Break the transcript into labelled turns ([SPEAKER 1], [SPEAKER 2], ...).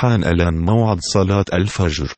[SPEAKER 1] حان الآن موعد صلاة الفجر.